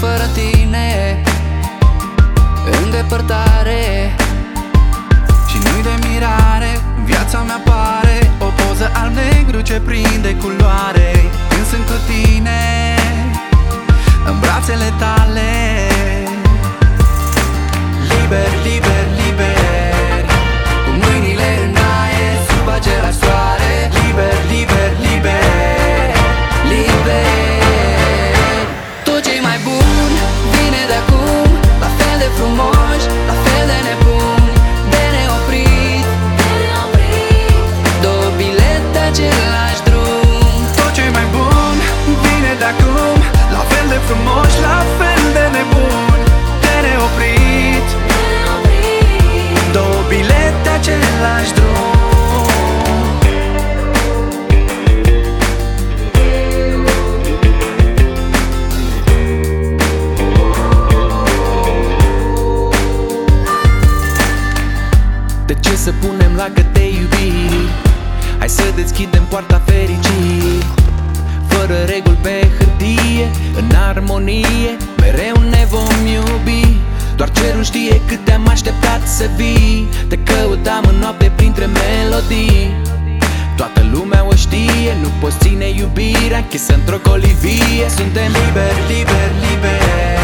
fără tine. În depărtare Și nu-i de mirare În viața mea pare O poză alb-negru ce prinde culoare. Când sunt cu tine În brațele tale Tot să deschidem poarta fericirii Fără reguli pe hârtie, în armonie Mereu ne vom iubi. Doar cerul știe cât te-am așteptat să vii. Te căutam în noapte printre melodii. Toată lumea o știe, nu poți ține iubirea Închisă într-o colivie. Suntem liberi, liberi, liberi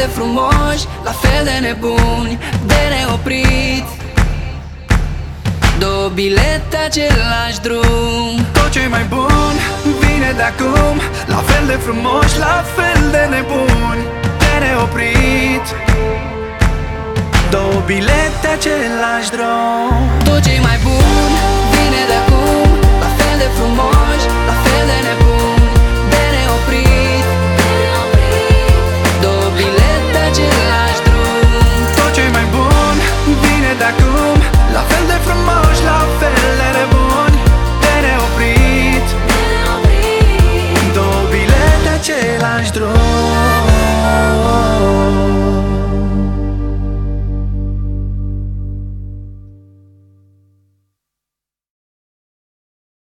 de frumoși, la fel de nebuni De neoprit. Două bilete, același drum. Tot ce mai bun vine de acum. La fel de frumoși, la fel de nebuni De neoprit. Două bilete, același drum. Tot ce mai bun vine de acum